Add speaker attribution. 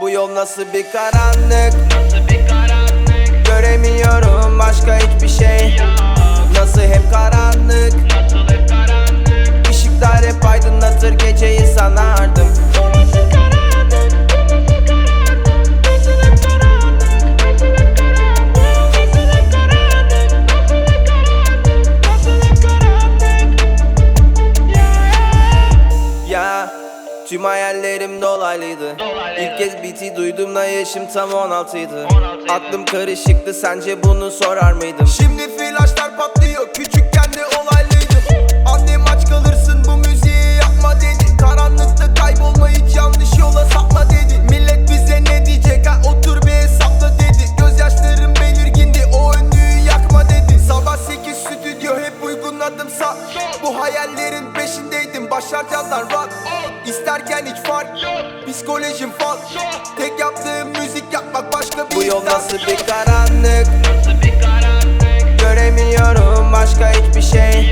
Speaker 1: Bu yol nasıl bir karanlık?
Speaker 2: Nasıl bir karanlık
Speaker 1: Tüm hayallerim dolaylıydı
Speaker 2: Dolaylıydı.
Speaker 1: İlk kez biti duyduğumda yaşım tam 16 idi
Speaker 2: 16'ydı.
Speaker 1: Aklım karışıktı sence bunu sorar mıydım? Şimdi Bu hayallerin peşindeydim başaracağızdan rock İsterken hiç fark Psikolojim fal. Tek yaptığım müzik yapmak başka bir Bu yol nasıl bir karanlık
Speaker 2: Nasıl bir karanlık?
Speaker 1: Göremiyorum başka hiçbir şey